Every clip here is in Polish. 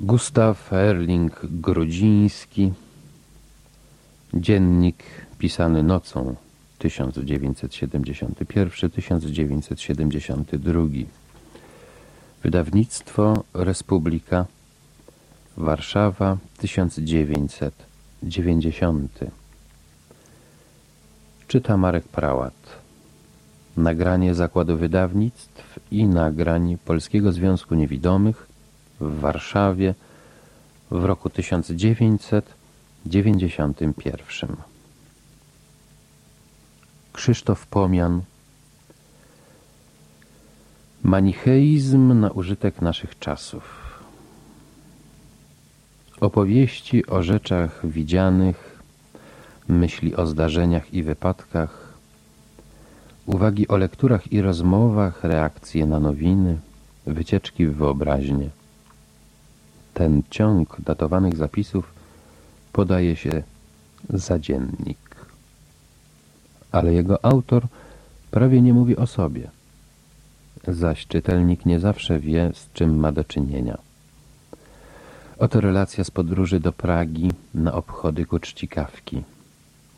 Gustaw Erling Grudziński Dziennik pisany nocą 1971-1972 Wydawnictwo Republika Warszawa 1990 Czyta Marek Prałat. Nagranie Zakładu Wydawnictw i nagrań Polskiego Związku Niewidomych w Warszawie w roku 1991. Krzysztof Pomian Manicheizm na użytek naszych czasów Opowieści o rzeczach widzianych, myśli o zdarzeniach i wypadkach, uwagi o lekturach i rozmowach, reakcje na nowiny, wycieczki w wyobraźnię. Ten ciąg datowanych zapisów podaje się za dziennik. Ale jego autor prawie nie mówi o sobie, zaś czytelnik nie zawsze wie, z czym ma do czynienia. Oto relacja z podróży do Pragi na obchody ku czci kawki.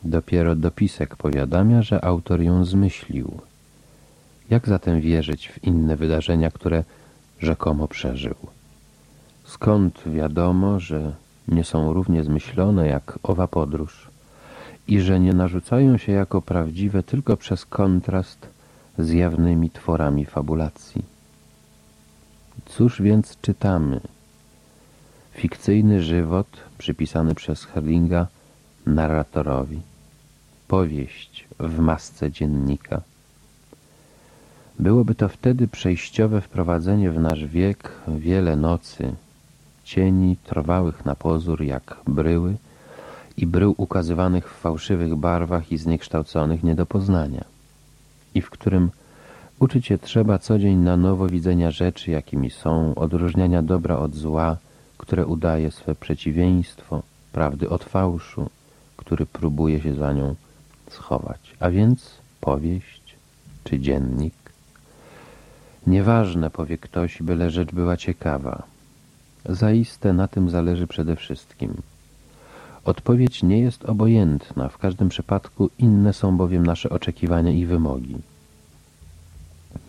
Dopiero dopisek powiadamia, że autor ją zmyślił. Jak zatem wierzyć w inne wydarzenia, które rzekomo przeżył? Skąd wiadomo, że nie są równie zmyślone jak owa podróż i że nie narzucają się jako prawdziwe tylko przez kontrast z jawnymi tworami fabulacji? Cóż więc czytamy? Fikcyjny żywot przypisany przez Herlinga narratorowi. Powieść w masce dziennika. Byłoby to wtedy przejściowe wprowadzenie w nasz wiek wiele nocy, cieni trwałych na pozór jak bryły i brył ukazywanych w fałszywych barwach i zniekształconych nie do poznania i w którym uczyć się trzeba co dzień na nowo widzenia rzeczy, jakimi są, odróżniania dobra od zła, które udaje swe przeciwieństwo, prawdy od fałszu, który próbuje się za nią schować. A więc powieść czy dziennik. Nieważne, powie ktoś, byle rzecz była ciekawa. Zaiste na tym zależy przede wszystkim. Odpowiedź nie jest obojętna, w każdym przypadku inne są bowiem nasze oczekiwania i wymogi.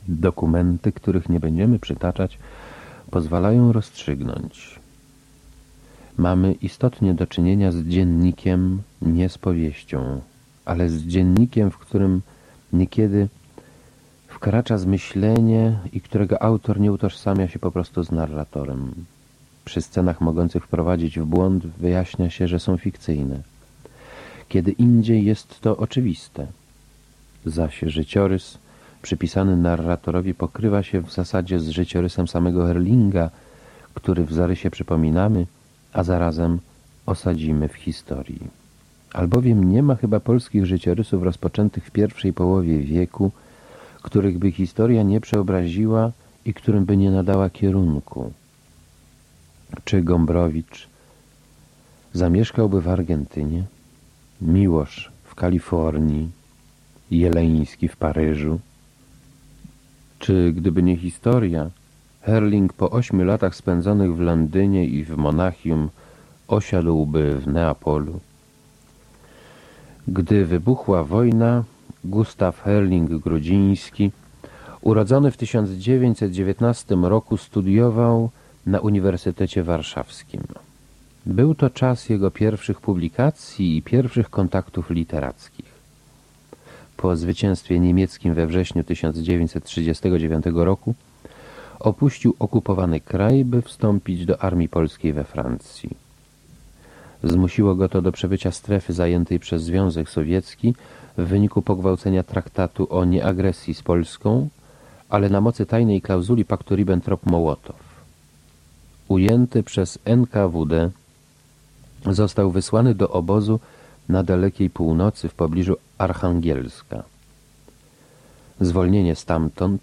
Dokumenty, których nie będziemy przytaczać, pozwalają rozstrzygnąć. Mamy istotnie do czynienia z dziennikiem, nie z powieścią, ale z dziennikiem, w którym niekiedy wkracza zmyślenie i którego autor nie utożsamia się po prostu z narratorem. Przy scenach mogących wprowadzić w błąd wyjaśnia się, że są fikcyjne. Kiedy indziej jest to oczywiste. Zaś życiorys przypisany narratorowi pokrywa się w zasadzie z życiorysem samego Herlinga, który w zarysie przypominamy, a zarazem osadzimy w historii. Albowiem nie ma chyba polskich życiorysów rozpoczętych w pierwszej połowie wieku, których by historia nie przeobraziła i którym by nie nadała kierunku czy Gombrowicz zamieszkałby w Argentynie, Miłosz w Kalifornii, Jeleński w Paryżu, czy gdyby nie historia, Herling po ośmiu latach spędzonych w Londynie i w Monachium osiadłby w Neapolu. Gdy wybuchła wojna, Gustaw Herling-Grudziński, urodzony w 1919 roku, studiował na Uniwersytecie Warszawskim. Był to czas jego pierwszych publikacji i pierwszych kontaktów literackich. Po zwycięstwie niemieckim we wrześniu 1939 roku opuścił okupowany kraj, by wstąpić do armii polskiej we Francji. Zmusiło go to do przebycia strefy zajętej przez Związek Sowiecki w wyniku pogwałcenia traktatu o nieagresji z Polską, ale na mocy tajnej klauzuli paktu Ribbentrop-Mołotow ujęty przez NKWD, został wysłany do obozu na dalekiej północy w pobliżu Archangielska. Zwolnienie stamtąd,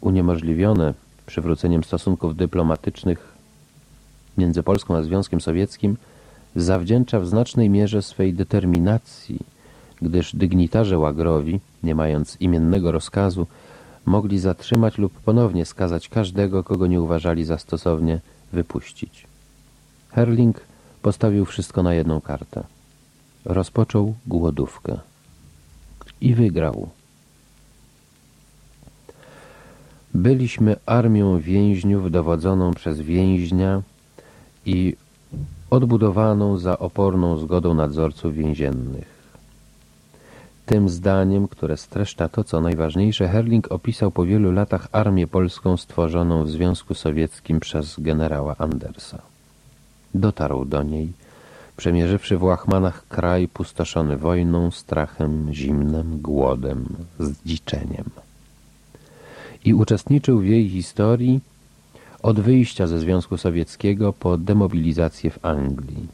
uniemożliwione przywróceniem stosunków dyplomatycznych między Polską a Związkiem Sowieckim, zawdzięcza w znacznej mierze swej determinacji, gdyż dygnitarze łagrowi, nie mając imiennego rozkazu, mogli zatrzymać lub ponownie skazać każdego, kogo nie uważali za stosownie wypuścić. Herling postawił wszystko na jedną kartę. Rozpoczął głodówkę. I wygrał. Byliśmy armią więźniów dowodzoną przez więźnia i odbudowaną za oporną zgodą nadzorców więziennych. Tym zdaniem, które streszcza to, co najważniejsze, Herling opisał po wielu latach armię polską stworzoną w Związku Sowieckim przez generała Andersa. Dotarł do niej, przemierzywszy w łachmanach kraj pustoszony wojną, strachem, zimnem, głodem, zdziczeniem. I uczestniczył w jej historii od wyjścia ze Związku Sowieckiego po demobilizację w Anglii.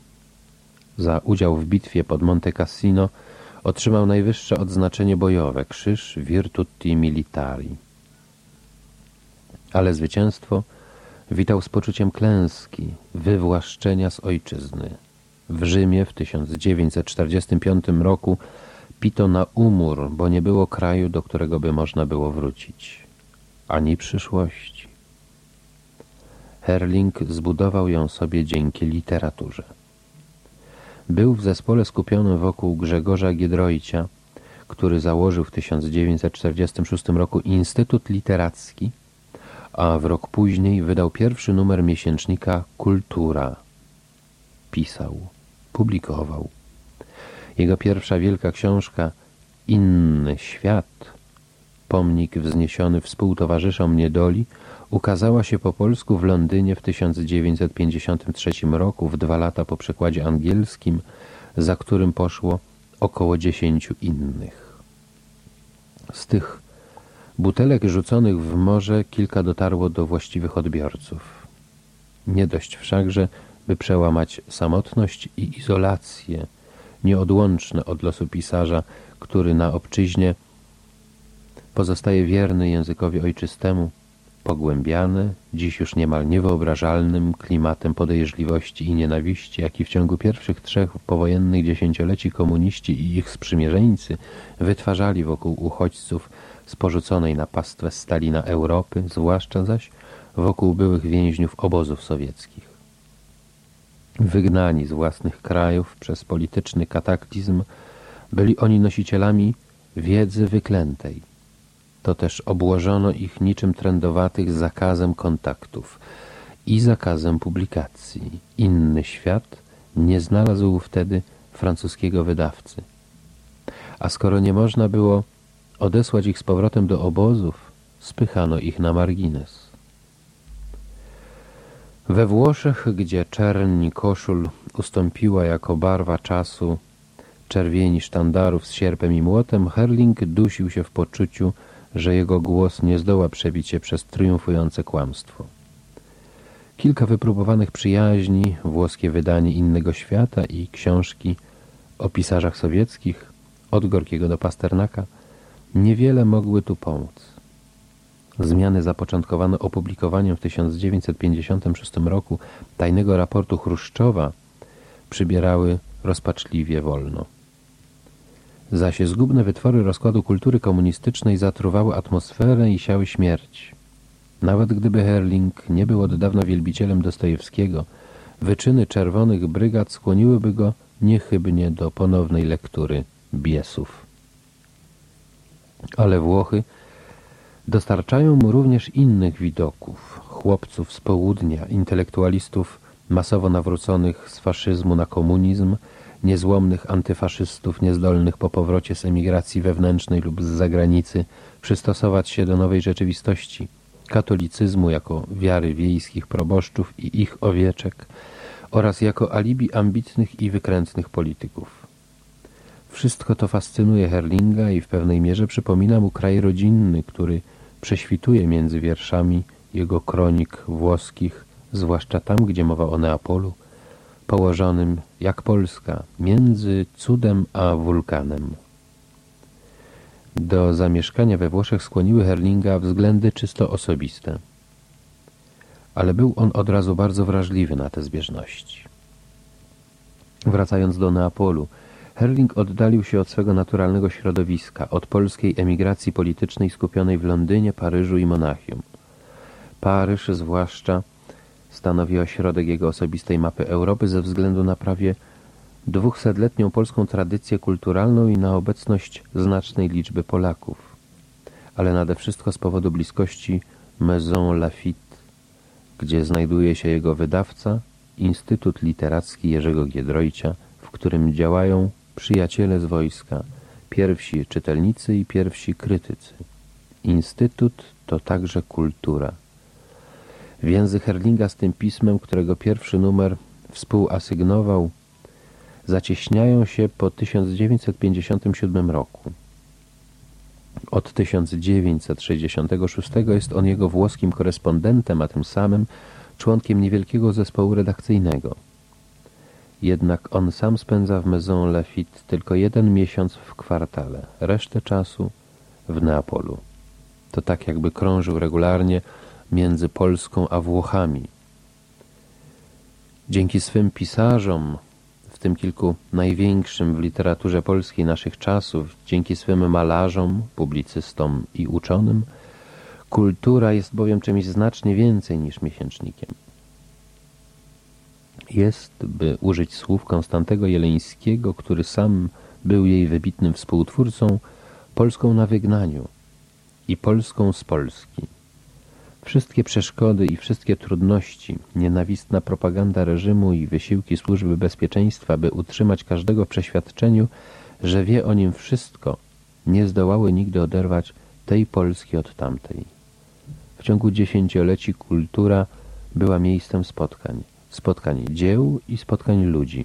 Za udział w bitwie pod Monte Cassino otrzymał najwyższe odznaczenie bojowe Krzyż Virtuti Militari. Ale zwycięstwo witał z poczuciem klęski, wywłaszczenia z ojczyzny. W Rzymie w 1945 roku pito na umór, bo nie było kraju, do którego by można było wrócić, ani przyszłości. Herling zbudował ją sobie dzięki literaturze. Był w zespole skupionym wokół Grzegorza Giedroycia, który założył w 1946 roku Instytut Literacki, a w rok później wydał pierwszy numer miesięcznika Kultura. Pisał, publikował. Jego pierwsza wielka książka Inny świat, pomnik wzniesiony współtowarzyszom niedoli, ukazała się po polsku w Londynie w 1953 roku, w dwa lata po przekładzie angielskim, za którym poszło około dziesięciu innych. Z tych butelek rzuconych w morze kilka dotarło do właściwych odbiorców. Nie dość wszakże, by przełamać samotność i izolację, nieodłączne od losu pisarza, który na obczyźnie pozostaje wierny językowi ojczystemu, pogłębiane, dziś już niemal niewyobrażalnym klimatem podejrzliwości i nienawiści, jaki w ciągu pierwszych trzech powojennych dziesięcioleci komuniści i ich sprzymierzeńcy wytwarzali wokół uchodźców z porzuconej na pastwę Stalina Europy, zwłaszcza zaś wokół byłych więźniów obozów sowieckich. Wygnani z własnych krajów przez polityczny kataklizm, byli oni nosicielami wiedzy wyklętej, to też obłożono ich niczym trendowatych zakazem kontaktów i zakazem publikacji. Inny świat nie znalazł wtedy francuskiego wydawcy. A skoro nie można było odesłać ich z powrotem do obozów, spychano ich na margines. We Włoszech, gdzie czerni koszul ustąpiła jako barwa czasu czerwieni sztandarów z sierpem i młotem, Herling dusił się w poczuciu, że jego głos nie zdoła przebić się przez triumfujące kłamstwo. Kilka wypróbowanych przyjaźni, włoskie wydanie innego świata i książki o pisarzach sowieckich, od Gorkiego do Pasternaka, niewiele mogły tu pomóc. Zmiany zapoczątkowane opublikowaniem w 1956 roku tajnego raportu Chruszczowa przybierały rozpaczliwie wolno. Zaś zgubne wytwory rozkładu kultury komunistycznej zatruwały atmosferę i siały śmierć. Nawet gdyby Herling nie był od dawna wielbicielem Dostojewskiego, wyczyny czerwonych brygad skłoniłyby go niechybnie do ponownej lektury Biesów. Ale Włochy dostarczają mu również innych widoków, chłopców z południa, intelektualistów masowo nawróconych z faszyzmu na komunizm, niezłomnych antyfaszystów niezdolnych po powrocie z emigracji wewnętrznej lub z zagranicy przystosować się do nowej rzeczywistości, katolicyzmu jako wiary wiejskich proboszczów i ich owieczek oraz jako alibi ambitnych i wykrętnych polityków. Wszystko to fascynuje Herlinga i w pewnej mierze przypomina mu kraj rodzinny, który prześwituje między wierszami jego kronik włoskich, zwłaszcza tam, gdzie mowa o Neapolu, położonym, jak Polska, między cudem a wulkanem. Do zamieszkania we Włoszech skłoniły Herlinga względy czysto osobiste. Ale był on od razu bardzo wrażliwy na te zbieżności. Wracając do Neapolu, Herling oddalił się od swego naturalnego środowiska, od polskiej emigracji politycznej skupionej w Londynie, Paryżu i Monachium. Paryż zwłaszcza stanowi ośrodek jego osobistej mapy Europy ze względu na prawie dwusetletnią polską tradycję kulturalną i na obecność znacznej liczby Polaków, ale nade wszystko z powodu bliskości Maison Lafitte, gdzie znajduje się jego wydawca, Instytut Literacki Jerzego Giedroycia, w którym działają przyjaciele z wojska, pierwsi czytelnicy i pierwsi krytycy. Instytut to także kultura. Więzy Herlinga z tym pismem, którego pierwszy numer współasygnował, zacieśniają się po 1957 roku. Od 1966 jest on jego włoskim korespondentem, a tym samym członkiem niewielkiego zespołu redakcyjnego. Jednak on sam spędza w Maison Lafitte tylko jeden miesiąc w kwartale, resztę czasu w Neapolu. To tak jakby krążył regularnie między Polską a Włochami. Dzięki swym pisarzom, w tym kilku największym w literaturze polskiej naszych czasów, dzięki swym malarzom, publicystom i uczonym, kultura jest bowiem czymś znacznie więcej niż miesięcznikiem. Jest, by użyć słów Konstantego Jeleńskiego, który sam był jej wybitnym współtwórcą, Polską na wygnaniu i Polską z Polski. Wszystkie przeszkody i wszystkie trudności, nienawistna propaganda reżimu i wysiłki służby bezpieczeństwa, by utrzymać każdego w przeświadczeniu, że wie o nim wszystko, nie zdołały nigdy oderwać tej Polski od tamtej. W ciągu dziesięcioleci kultura była miejscem spotkań, spotkań dzieł i spotkań ludzi,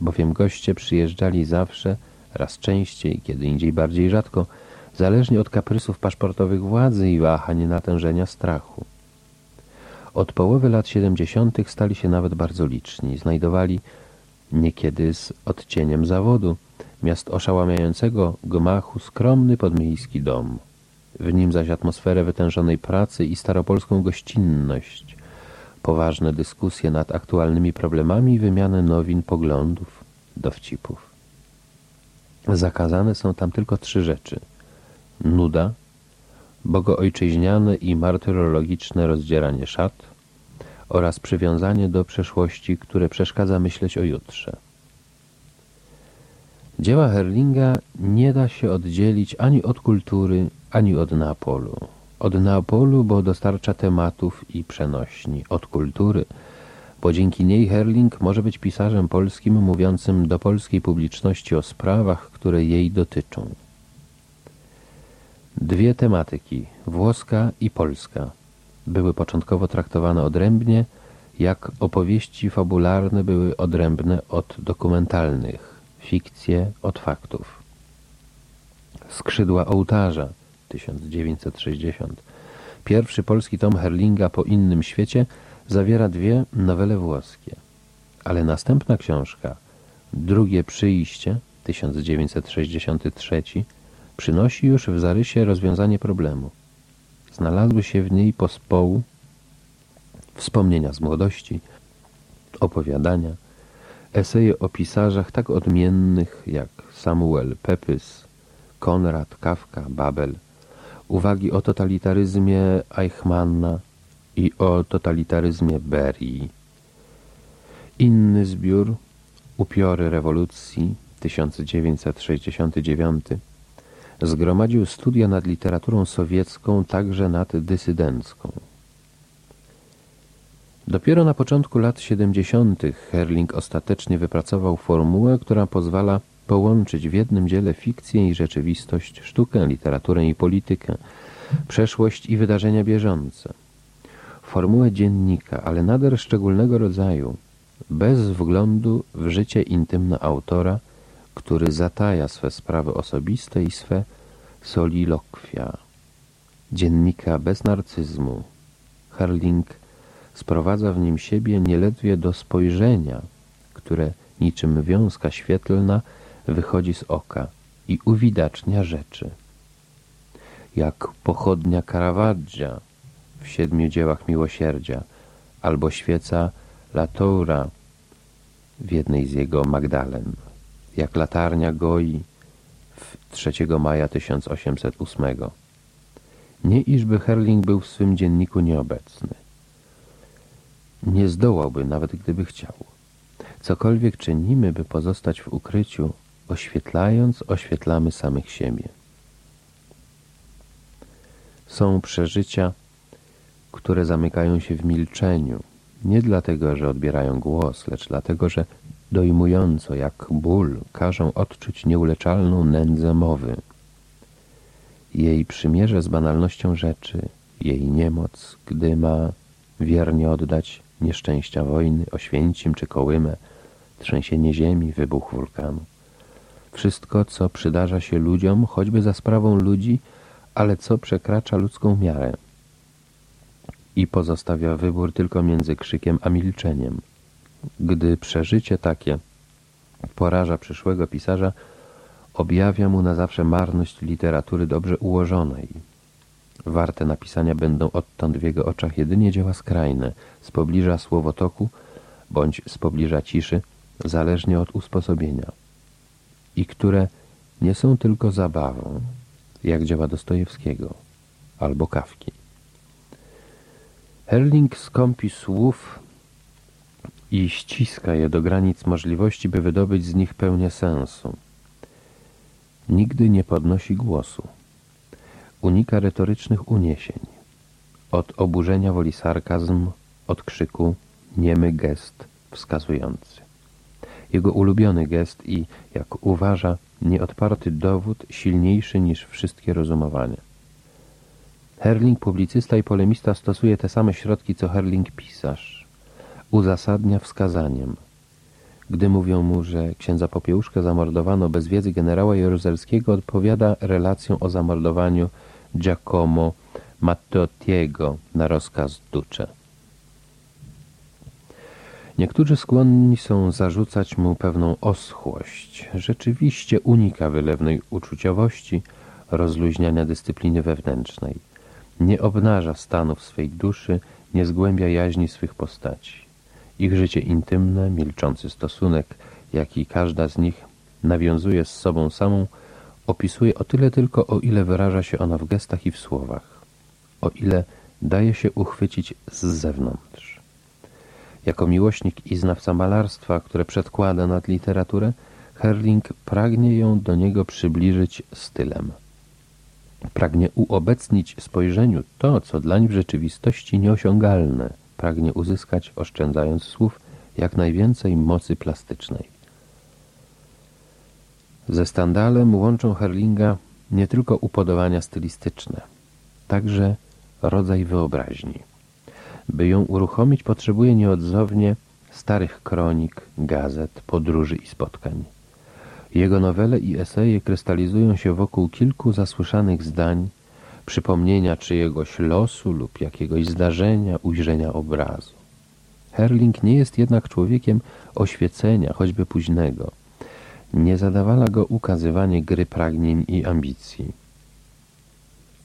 bowiem goście przyjeżdżali zawsze, raz częściej, kiedy indziej bardziej rzadko, zależnie od kaprysów paszportowych władzy i wahań natężenia strachu. Od połowy lat 70. stali się nawet bardzo liczni. Znajdowali, niekiedy z odcieniem zawodu, miast oszałamiającego gmachu skromny podmiejski dom. W nim zaś atmosferę wytężonej pracy i staropolską gościnność, poważne dyskusje nad aktualnymi problemami i wymianę nowin, poglądów, dowcipów. Zakazane są tam tylko trzy rzeczy – nuda, bogoojczyźniane i martyrologiczne rozdzieranie szat oraz przywiązanie do przeszłości, które przeszkadza myśleć o jutrze. Dzieła Herlinga nie da się oddzielić ani od kultury, ani od Neapolu. Od Neapolu, bo dostarcza tematów i przenośni. Od kultury, bo dzięki niej Herling może być pisarzem polskim mówiącym do polskiej publiczności o sprawach, które jej dotyczą. Dwie tematyki, włoska i polska, były początkowo traktowane odrębnie, jak opowieści fabularne były odrębne od dokumentalnych, fikcje od faktów. Skrzydła ołtarza 1960 Pierwszy polski tom Herlinga po innym świecie zawiera dwie nowele włoskie, ale następna książka, Drugie przyjście 1963 przynosi już w zarysie rozwiązanie problemu. Znalazły się w niej pospołu wspomnienia z młodości, opowiadania, eseje o pisarzach tak odmiennych jak Samuel Pepys, Konrad, Kafka, Babel, uwagi o totalitaryzmie Eichmanna i o totalitaryzmie Berii. Inny zbiór, Upiory rewolucji 1969 Zgromadził studia nad literaturą sowiecką, także nad dysydencką. Dopiero na początku lat 70. Herling ostatecznie wypracował formułę, która pozwala połączyć w jednym dziele fikcję i rzeczywistość, sztukę, literaturę i politykę, przeszłość i wydarzenia bieżące. Formułę dziennika, ale nader szczególnego rodzaju, bez wglądu w życie intymne autora, który zataja swe sprawy osobiste i swe solilokwia. Dziennika bez narcyzmu. Herling sprowadza w nim siebie nieledwie do spojrzenia, które niczym wiązka świetlna wychodzi z oka i uwidacznia rzeczy. Jak pochodnia Caravaggia w siedmiu dziełach miłosierdzia albo świeca Latoura w jednej z jego Magdalen jak latarnia goi w 3 maja 1808. Nie iżby Herling był w swym dzienniku nieobecny. nie zdołałby, nawet gdyby chciał. Cokolwiek czynimy, by pozostać w ukryciu, oświetlając, oświetlamy samych siebie. Są przeżycia, które zamykają się w milczeniu, nie dlatego, że odbierają głos, lecz dlatego, że dojmująco jak ból każą odczuć nieuleczalną nędzę mowy. Jej przymierze z banalnością rzeczy, jej niemoc, gdy ma wiernie oddać nieszczęścia wojny, Oświęcim czy Kołymę, trzęsienie ziemi, wybuch wulkanu. Wszystko, co przydarza się ludziom, choćby za sprawą ludzi, ale co przekracza ludzką miarę i pozostawia wybór tylko między krzykiem a milczeniem. Gdy przeżycie takie poraża przyszłego pisarza, objawia mu na zawsze marność literatury dobrze ułożonej. Warte napisania będą odtąd w jego oczach jedynie dzieła skrajne, z pobliża słowotoku bądź z pobliża ciszy, zależnie od usposobienia, i które nie są tylko zabawą, jak dzieła Dostojewskiego albo Kawki. Herling skąpi słów i ściska je do granic możliwości, by wydobyć z nich pełnię sensu. Nigdy nie podnosi głosu. Unika retorycznych uniesień. Od oburzenia woli sarkazm, od krzyku niemy gest wskazujący. Jego ulubiony gest i, jak uważa, nieodparty dowód silniejszy niż wszystkie rozumowanie. Herling publicysta i polemista stosuje te same środki co Herling pisarz. Uzasadnia wskazaniem. Gdy mówią mu, że księdza Popiełuszkę zamordowano bez wiedzy generała Jaruzelskiego, odpowiada relacją o zamordowaniu Giacomo Matteottiego na rozkaz Duce. Niektórzy skłonni są zarzucać mu pewną oschłość. Rzeczywiście unika wylewnej uczuciowości, rozluźniania dyscypliny wewnętrznej. Nie obnaża stanów swej duszy, nie zgłębia jaźni swych postaci. Ich życie intymne, milczący stosunek, jaki każda z nich nawiązuje z sobą samą, opisuje o tyle tylko, o ile wyraża się ona w gestach i w słowach, o ile daje się uchwycić z zewnątrz. Jako miłośnik i znawca malarstwa, które przedkłada nad literaturę, Herling pragnie ją do niego przybliżyć stylem. Pragnie uobecnić spojrzeniu to, co dlań w rzeczywistości nieosiągalne. Pragnie uzyskać, oszczędzając słów, jak najwięcej mocy plastycznej. Ze Standalem łączą Herlinga nie tylko upodobania stylistyczne, także rodzaj wyobraźni. By ją uruchomić potrzebuje nieodzownie starych kronik, gazet, podróży i spotkań. Jego nowele i eseje krystalizują się wokół kilku zasłyszanych zdań, przypomnienia czyjegoś losu lub jakiegoś zdarzenia, ujrzenia obrazu. Herling nie jest jednak człowiekiem oświecenia, choćby późnego. Nie zadawala go ukazywanie gry pragnień i ambicji.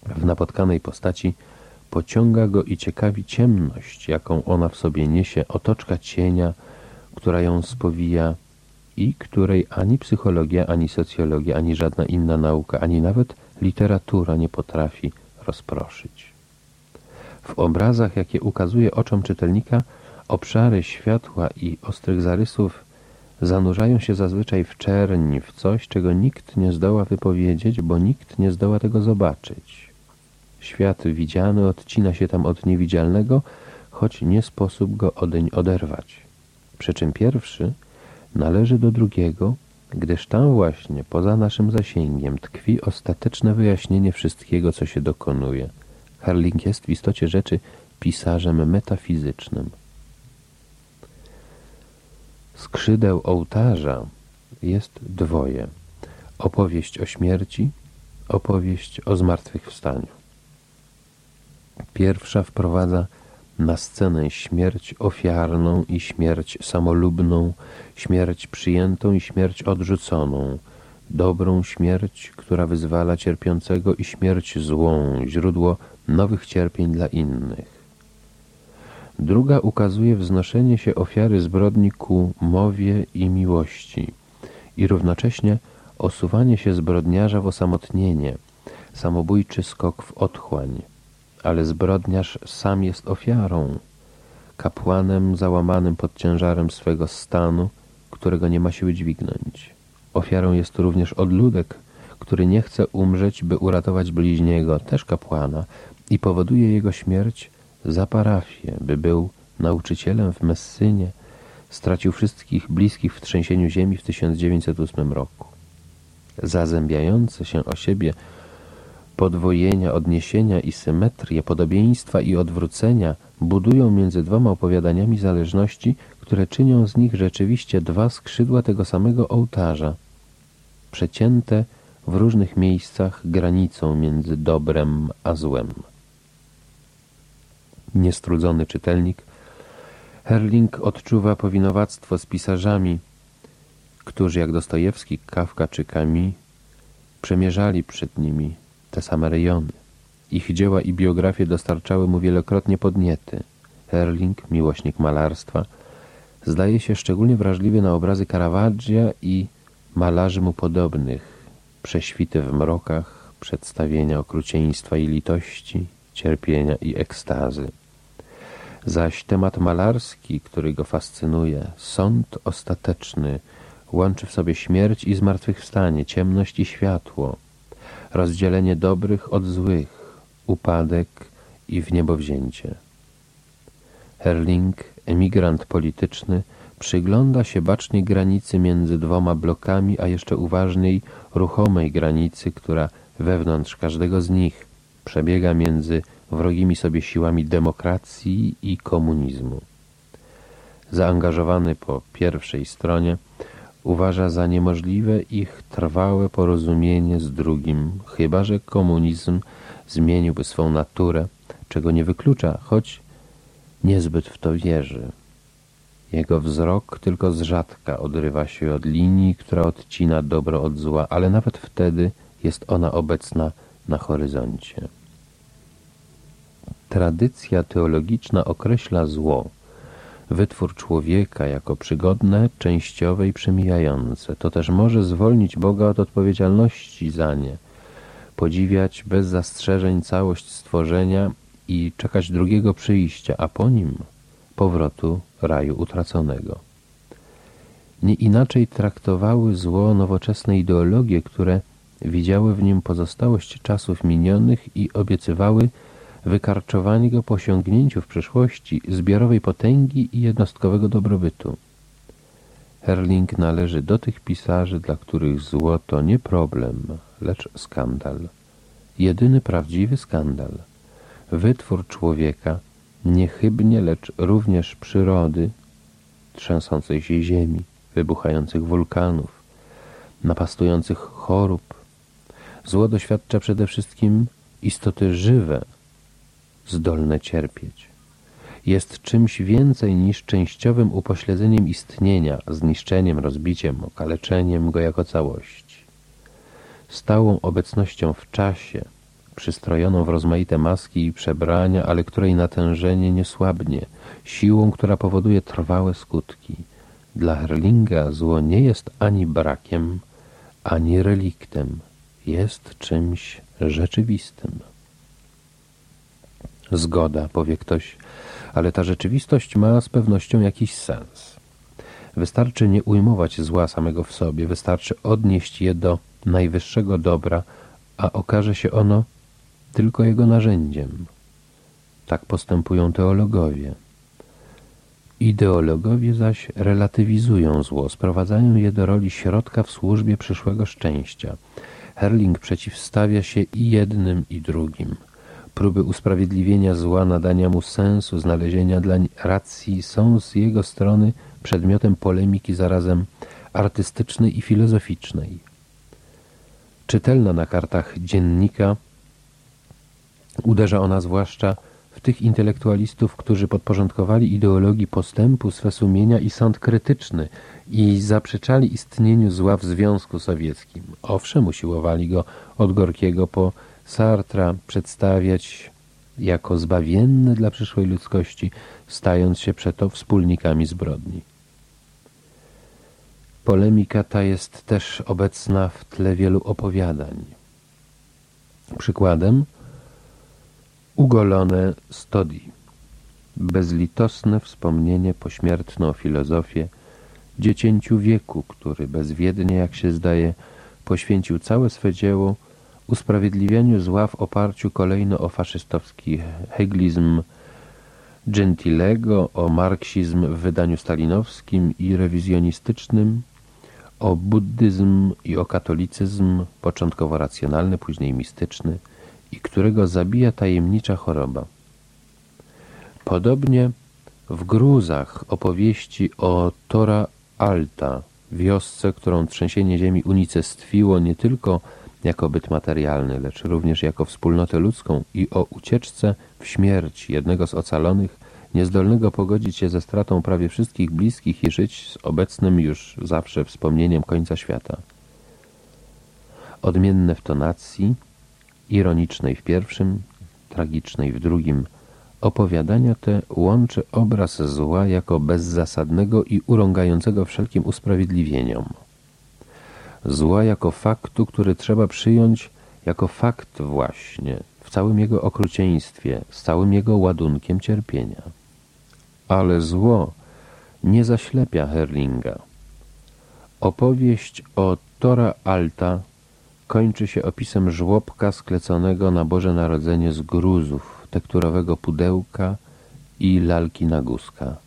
W napotkanej postaci pociąga go i ciekawi ciemność, jaką ona w sobie niesie, otoczka cienia, która ją spowija i której ani psychologia, ani socjologia, ani żadna inna nauka, ani nawet literatura nie potrafi rozproszyć. W obrazach, jakie ukazuje oczom czytelnika, obszary światła i ostrych zarysów zanurzają się zazwyczaj w czerni, w coś, czego nikt nie zdoła wypowiedzieć, bo nikt nie zdoła tego zobaczyć. Świat widziany odcina się tam od niewidzialnego, choć nie sposób go odeń oderwać. Przy czym pierwszy należy do drugiego, gdyż tam właśnie, poza naszym zasięgiem, tkwi ostateczne wyjaśnienie wszystkiego, co się dokonuje. Harling jest w istocie rzeczy pisarzem metafizycznym. Skrzydeł ołtarza jest dwoje. Opowieść o śmierci, opowieść o zmartwychwstaniu. Pierwsza wprowadza na scenę śmierć ofiarną i śmierć samolubną, śmierć przyjętą i śmierć odrzuconą, dobrą śmierć, która wyzwala cierpiącego i śmierć złą, źródło nowych cierpień dla innych. Druga ukazuje wznoszenie się ofiary zbrodni ku mowie i miłości i równocześnie osuwanie się zbrodniarza w osamotnienie, samobójczy skok w otchłań, ale zbrodniarz sam jest ofiarą. kapłanem załamanym pod ciężarem swego stanu, którego nie ma siły dźwignąć. Ofiarą jest również odludek, który nie chce umrzeć, by uratować bliźniego, też kapłana, i powoduje jego śmierć za parafię, by był nauczycielem w Messynie, stracił wszystkich bliskich w trzęsieniu ziemi w 1908 roku. Zazębiające się o siebie podwojenia, odniesienia i symetrie, podobieństwa i odwrócenia budują między dwoma opowiadaniami zależności, które czynią z nich rzeczywiście dwa skrzydła tego samego ołtarza, przecięte w różnych miejscach granicą między dobrem a złem. Niestrudzony czytelnik Herling odczuwa powinowactwo z pisarzami, którzy jak Dostojewski, Kawka czy Kami przemierzali przed nimi te same rejony. Ich dzieła i biografie dostarczały mu wielokrotnie podniety. Herling, miłośnik malarstwa, zdaje się szczególnie wrażliwy na obrazy Caravaggia i malarzy mu podobnych, prześwity w mrokach, przedstawienia okrucieństwa i litości, cierpienia i ekstazy. Zaś temat malarski, który go fascynuje, sąd ostateczny, łączy w sobie śmierć i zmartwychwstanie, ciemność i światło, rozdzielenie dobrych od złych, upadek i w niebowzięcie. Herling, emigrant polityczny, przygląda się bacznie granicy między dwoma blokami, a jeszcze uważniej ruchomej granicy, która wewnątrz każdego z nich przebiega między wrogimi sobie siłami demokracji i komunizmu. Zaangażowany po pierwszej stronie, uważa za niemożliwe ich trwałe porozumienie z drugim, chyba że komunizm zmieniłby swą naturę, czego nie wyklucza, choć niezbyt w to wierzy. Jego wzrok tylko z rzadka odrywa się od linii, która odcina dobro od zła, ale nawet wtedy jest ona obecna na horyzoncie. Tradycja teologiczna określa zło, wytwór człowieka jako przygodne, częściowe i przemijające. To też może zwolnić Boga od odpowiedzialności za nie, podziwiać bez zastrzeżeń całość stworzenia i czekać drugiego przyjścia, a po nim powrotu raju utraconego. Nie inaczej traktowały zło nowoczesne ideologie, które widziały w nim pozostałość czasów minionych i obiecywały wykarczowanie go po osiągnięciu w przyszłości zbiorowej potęgi i jednostkowego dobrobytu. Herling należy do tych pisarzy, dla których zło to nie problem, lecz skandal. Jedyny prawdziwy skandal. Wytwór człowieka, niechybnie, lecz również przyrody, trzęsącej się ziemi, wybuchających wulkanów, napastujących chorób. Zło doświadcza przede wszystkim istoty żywe, zdolne cierpieć. Jest czymś więcej niż częściowym upośledzeniem istnienia, zniszczeniem, rozbiciem, okaleczeniem go jako całości. Stałą obecnością w czasie, przystrojoną w rozmaite maski i przebrania, ale której natężenie nie słabnie, siłą, która powoduje trwałe skutki. Dla Herlinga zło nie jest ani brakiem, ani reliktem, jest czymś rzeczywistym. Zgoda, powie ktoś, ale ta rzeczywistość ma z pewnością jakiś sens. Wystarczy nie ujmować zła samego w sobie, wystarczy odnieść je do najwyższego dobra, a okaże się ono tylko jego narzędziem. Tak postępują teologowie. Ideologowie zaś relatywizują zło, sprowadzają je do roli środka w służbie przyszłego szczęścia. Herling przeciwstawia się i jednym, i drugim. Próby usprawiedliwienia zła, nadania mu sensu, znalezienia dla racji są z jego strony przedmiotem polemiki zarazem artystycznej i filozoficznej. Czytelna na kartach dziennika uderza ona zwłaszcza w tych intelektualistów, którzy podporządkowali ideologii postępu swe sumienia i sąd krytyczny i zaprzeczali istnieniu zła w Związku Sowieckim. Owszem, usiłowali go od Gorkiego po Sartra przedstawiać jako zbawienne dla przyszłej ludzkości, stając się przeto wspólnikami zbrodni. Polemika ta jest też obecna w tle wielu opowiadań. Przykładem ugolone stodi. bezlitosne wspomnienie pośmiertne o filozofię, dziecięciu wieku, który bezwiednie, jak się zdaje, poświęcił całe swe dzieło usprawiedliwianiu zła w oparciu kolejno o faszystowski heglizm Gentilego, o marksizm w wydaniu stalinowskim i rewizjonistycznym, o buddyzm i o katolicyzm, początkowo racjonalny, później mistyczny, i którego zabija tajemnicza choroba. Podobnie w gruzach opowieści o Tora Alta, wiosce, którą trzęsienie ziemi unicestwiło nie tylko jako byt materialny, lecz również jako wspólnotę ludzką i o ucieczce w śmierć jednego z ocalonych, niezdolnego pogodzić się ze stratą prawie wszystkich bliskich i żyć z obecnym już zawsze wspomnieniem końca świata. Odmienne w tonacji, ironicznej w pierwszym, tragicznej w drugim, opowiadania te łączy obraz zła jako bezzasadnego i urągającego wszelkim usprawiedliwieniom. Zła jako faktu, który trzeba przyjąć jako fakt właśnie, w całym jego okrucieństwie, z całym jego ładunkiem cierpienia. Ale zło nie zaślepia Herlinga. Opowieść o Tora Alta kończy się opisem żłobka skleconego na Boże Narodzenie z gruzów, tekturowego pudełka i lalki naguska.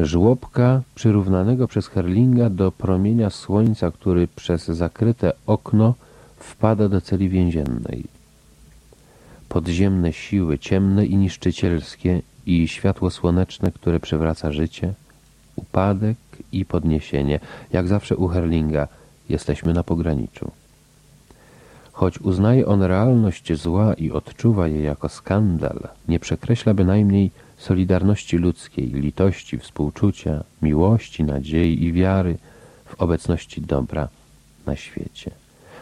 Żłobka przyrównanego przez Herlinga do promienia słońca, który przez zakryte okno wpada do celi więziennej. Podziemne siły, ciemne i niszczycielskie i światło słoneczne, które przewraca życie, upadek i podniesienie. Jak zawsze u Herlinga jesteśmy na pograniczu. Choć uznaje on realność zła i odczuwa je jako skandal, nie przekreśla bynajmniej solidarności ludzkiej, litości, współczucia, miłości, nadziei i wiary w obecności dobra na świecie.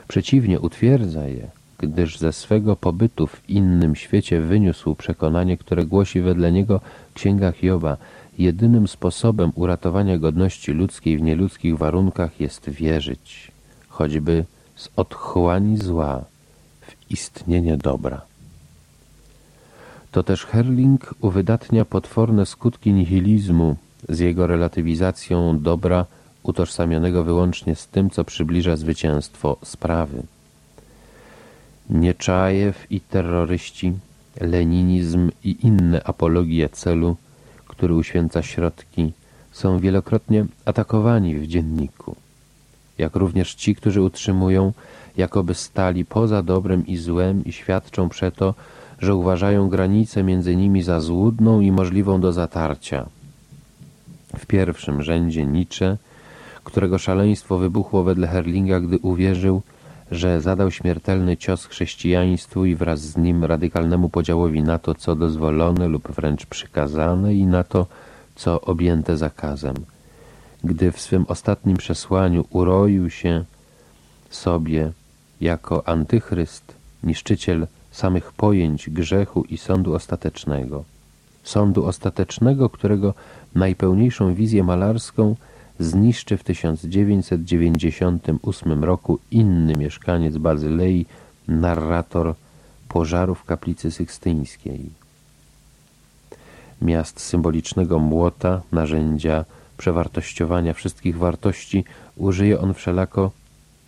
Przeciwnie, utwierdza je, gdyż ze swego pobytu w innym świecie wyniósł przekonanie, które głosi wedle niego w księgach Joba, jedynym sposobem uratowania godności ludzkiej w nieludzkich warunkach jest wierzyć, choćby z otchłani zła w istnienie dobra. To też Herling uwydatnia potworne skutki nihilizmu z jego relatywizacją dobra utożsamionego wyłącznie z tym, co przybliża zwycięstwo sprawy. Nieczajew i terroryści, leninizm i inne apologie celu, który uświęca środki, są wielokrotnie atakowani w dzienniku, jak również ci, którzy utrzymują, jakoby stali poza dobrem i złem i świadczą przeto, że uważają granicę między nimi za złudną i możliwą do zatarcia. W pierwszym rzędzie Nietzsche, którego szaleństwo wybuchło wedle Herlinga, gdy uwierzył, że zadał śmiertelny cios chrześcijaństwu i wraz z nim radykalnemu podziałowi na to, co dozwolone lub wręcz przykazane i na to, co objęte zakazem. Gdy w swym ostatnim przesłaniu uroił się sobie jako antychryst, niszczyciel samych pojęć grzechu i sądu ostatecznego. Sądu ostatecznego, którego najpełniejszą wizję malarską zniszczy w 1998 roku inny mieszkaniec Bazylei, narrator pożarów kaplicy sykstyńskiej. Miast symbolicznego młota, narzędzia przewartościowania wszystkich wartości, użyje on wszelako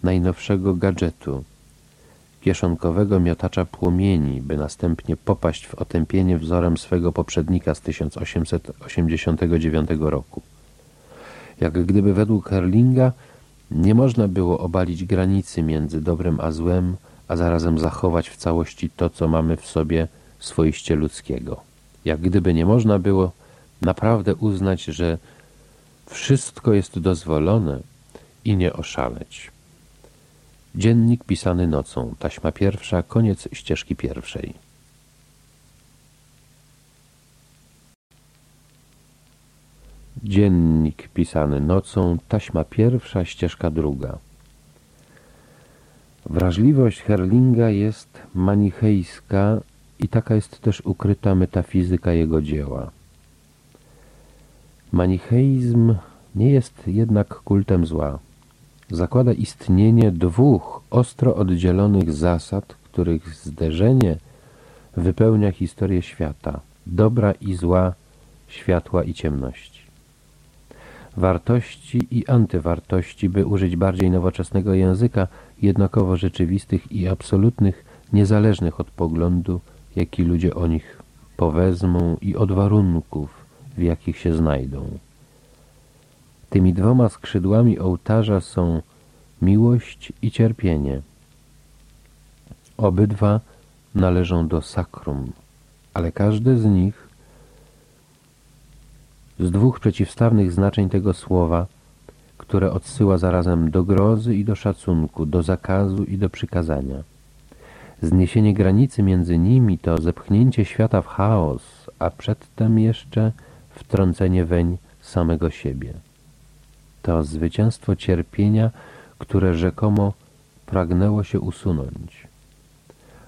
najnowszego gadżetu, kieszonkowego miotacza płomieni, by następnie popaść w otępienie wzorem swego poprzednika z 1889 roku. Jak gdyby według Herlinga nie można było obalić granicy między dobrem a złem, a zarazem zachować w całości to, co mamy w sobie swoiście ludzkiego. Jak gdyby nie można było naprawdę uznać, że wszystko jest dozwolone i nie oszaleć. Dziennik pisany nocą, taśma pierwsza, koniec ścieżki pierwszej. Dziennik pisany nocą, taśma pierwsza, ścieżka druga. Wrażliwość Herlinga jest manichejska i taka jest też ukryta metafizyka jego dzieła. Manicheizm nie jest jednak kultem zła zakłada istnienie dwóch ostro oddzielonych zasad, których zderzenie wypełnia historię świata. dobra i zła, światła i ciemności. Wartości i antywartości, by użyć bardziej nowoczesnego języka, jednakowo rzeczywistych i absolutnych, niezależnych od poglądu, jaki ludzie o nich powezmą i od warunków, w jakich się znajdą. Tymi dwoma skrzydłami ołtarza są miłość i cierpienie. Obydwa należą do sakrum, ale każde z nich z dwóch przeciwstawnych znaczeń tego słowa, które odsyła zarazem do grozy i do szacunku, do zakazu i do przykazania. Zniesienie granicy między nimi to zepchnięcie świata w chaos, a przedtem jeszcze wtrącenie weń samego siebie. To zwycięstwo cierpienia, które rzekomo pragnęło się usunąć,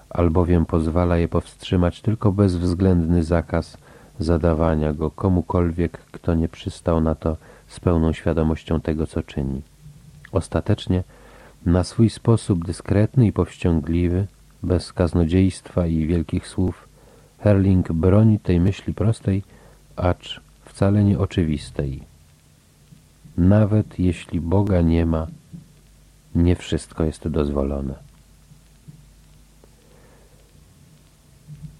albowiem pozwala je powstrzymać tylko bezwzględny zakaz zadawania go komukolwiek, kto nie przystał na to z pełną świadomością tego, co czyni. Ostatecznie, na swój sposób dyskretny i powściągliwy, bez kaznodziejstwa i wielkich słów, Herling broni tej myśli prostej, acz wcale nie oczywistej. Nawet jeśli Boga nie ma, nie wszystko jest dozwolone.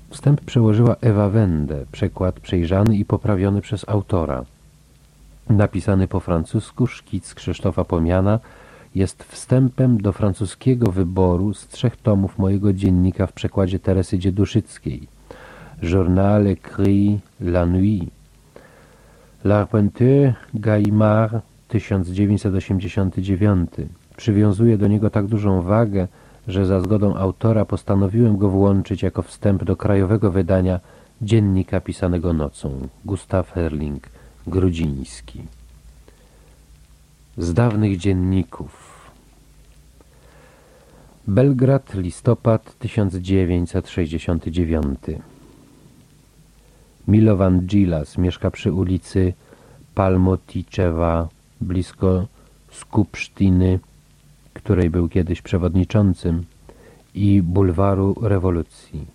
Wstęp przełożyła Ewa Wende, przekład przejrzany i poprawiony przez autora. Napisany po francusku szkic Krzysztofa Pomiana jest wstępem do francuskiego wyboru z trzech tomów mojego dziennika w przekładzie Teresy Dzieduszyckiej. Journal écrit la nuit. L'Arpenteur Gaimard 1989. Przywiązuję do niego tak dużą wagę, że za zgodą autora postanowiłem go włączyć jako wstęp do krajowego wydania Dziennika pisanego nocą. Gustav Herling, Grudziński. Z dawnych dzienników. Belgrad, listopad 1969. Milovan Gilas mieszka przy ulicy Palmoticzewa, blisko Skupsztiny, której był kiedyś przewodniczącym, i bulwaru rewolucji.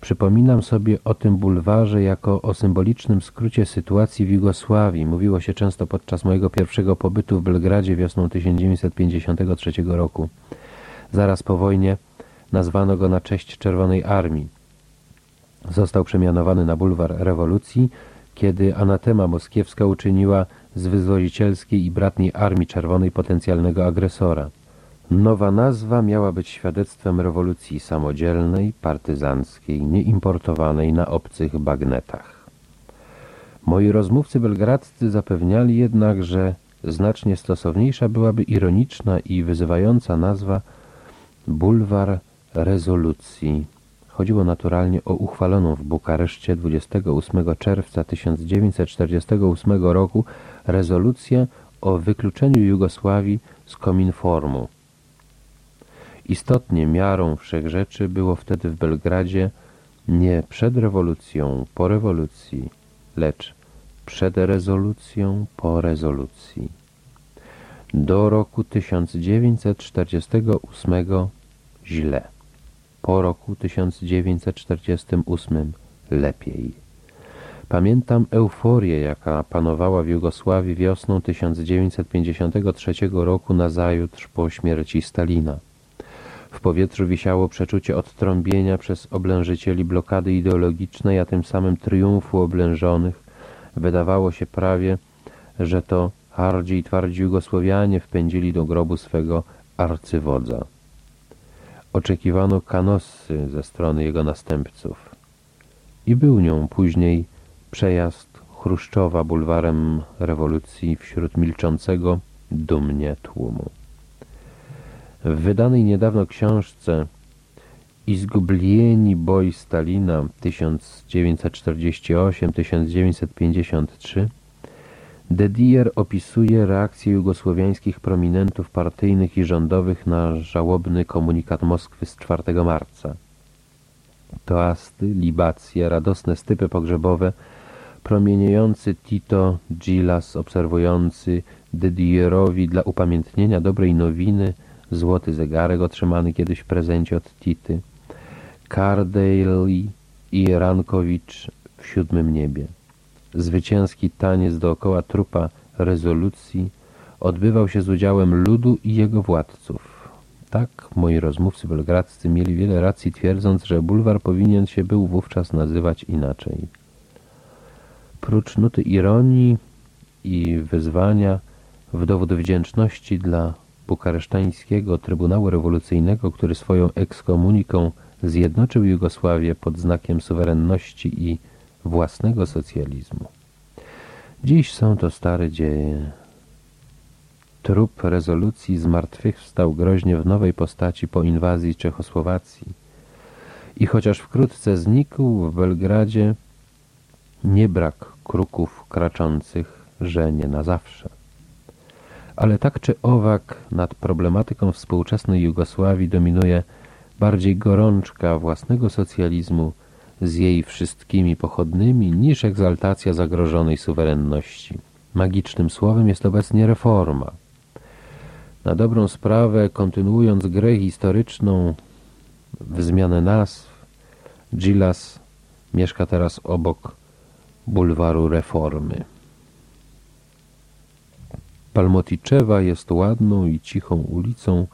Przypominam sobie o tym bulwarze jako o symbolicznym skrócie sytuacji w Jugosławii. Mówiło się często podczas mojego pierwszego pobytu w Belgradzie wiosną 1953 roku. Zaraz po wojnie nazwano go na cześć Czerwonej Armii. Został przemianowany na bulwar rewolucji, kiedy anatema moskiewska uczyniła z wyzwolicielskiej i bratniej Armii Czerwonej potencjalnego agresora. Nowa nazwa miała być świadectwem rewolucji samodzielnej, partyzanckiej, nieimportowanej na obcych bagnetach. Moi rozmówcy belgradzcy zapewniali jednak, że znacznie stosowniejsza byłaby ironiczna i wyzywająca nazwa Bulwar Rezolucji. Chodziło naturalnie o uchwaloną w Bukareszcie 28 czerwca 1948 roku rezolucję o wykluczeniu Jugosławii z Kominformu. Istotnie miarą wszechrzeczy było wtedy w Belgradzie nie przed rewolucją, po rewolucji, lecz przed rezolucją, po rezolucji. Do roku 1948 źle, po roku 1948 lepiej. Pamiętam euforię, jaka panowała w Jugosławii wiosną 1953 roku nazajutrz po śmierci Stalina. W powietrzu wisiało przeczucie odtrąbienia przez oblężycieli blokady ideologicznej, a tym samym triumfu oblężonych. Wydawało się prawie, że to hardzi i twardzi Jugosłowianie wpędzili do grobu swego arcywodza. Oczekiwano kanosy ze strony jego następców. I był nią później przejazd Chruszczowa bulwarem rewolucji wśród milczącego dumnie tłumu. W wydanej niedawno książce Izgublieni boj Stalina 1948-1953 Dedier opisuje reakcję jugosłowiańskich prominentów partyjnych i rządowych na żałobny komunikat Moskwy z 4 marca. Toasty, libacje, radosne stypy pogrzebowe, promieniejący Tito, Gilas obserwujący Dedierowi dla upamiętnienia dobrej nowiny – złoty zegarek otrzymany kiedyś w prezencie od Tity, Cardale i Rankowicz w siódmym niebie. Zwycięski taniec dookoła trupa rezolucji odbywał się z udziałem ludu i jego władców. Tak moi rozmówcy belgradzcy mieli wiele racji twierdząc, że bulwar powinien się był wówczas nazywać inaczej. Prócz nuty ironii i wyzwania w dowód wdzięczności dla bukaresztańskiego Trybunału Rewolucyjnego, który swoją ekskomuniką zjednoczył Jugosławię pod znakiem suwerenności i własnego socjalizmu. Dziś są to stare dzieje. Trup rezolucji zmartwychwstał groźnie w nowej postaci po inwazji Czechosłowacji i chociaż wkrótce znikł w Belgradzie, nie brak kruków kraczących, że nie na zawsze. Ale tak czy owak nad problematyką współczesnej Jugosławii dominuje bardziej gorączka własnego socjalizmu z jej wszystkimi pochodnymi niż egzaltacja zagrożonej suwerenności. Magicznym słowem jest obecnie reforma. Na dobrą sprawę, kontynuując grę historyczną w zmianę nazw, Gilas mieszka teraz obok bulwaru Reformy. Palmoticzewa jest ładną i cichą ulicą.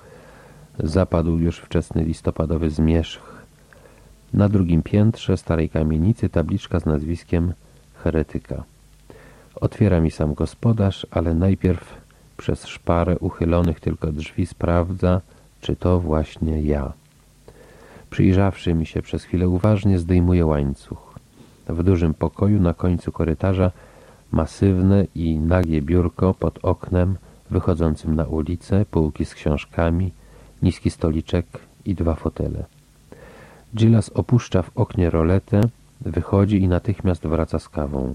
Zapadł już wczesny listopadowy zmierzch. Na drugim piętrze starej kamienicy tabliczka z nazwiskiem heretyka. Otwiera mi sam gospodarz, ale najpierw przez szparę uchylonych tylko drzwi sprawdza, czy to właśnie ja. Przyjrzawszy mi się przez chwilę uważnie, zdejmuje łańcuch. W dużym pokoju na końcu korytarza masywne i nagie biurko pod oknem wychodzącym na ulicę, półki z książkami, niski stoliczek i dwa fotele. Gilas opuszcza w oknie roletę, wychodzi i natychmiast wraca z kawą.